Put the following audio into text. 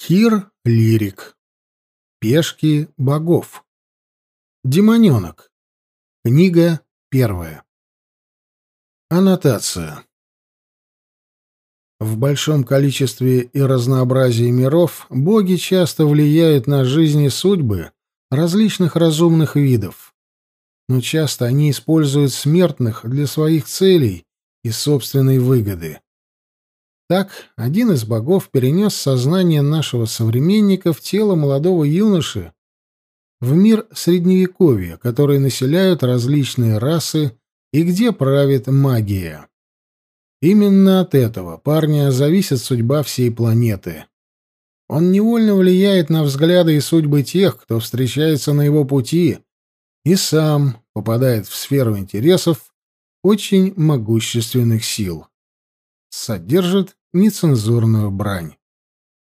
Кир Лирик. Пешки богов. Демоненок. Книга первая. Аннотация. В большом количестве и разнообразии миров боги часто влияют на жизни и судьбы различных разумных видов. Но часто они используют смертных для своих целей и собственной выгоды. Так, один из богов перенес сознание нашего современника в тело молодого юноши в мир Средневековья, который населяют различные расы и где правит магия. Именно от этого парня зависит судьба всей планеты. Он невольно влияет на взгляды и судьбы тех, кто встречается на его пути, и сам попадает в сферу интересов очень могущественных сил. Содержит нецензурную брань.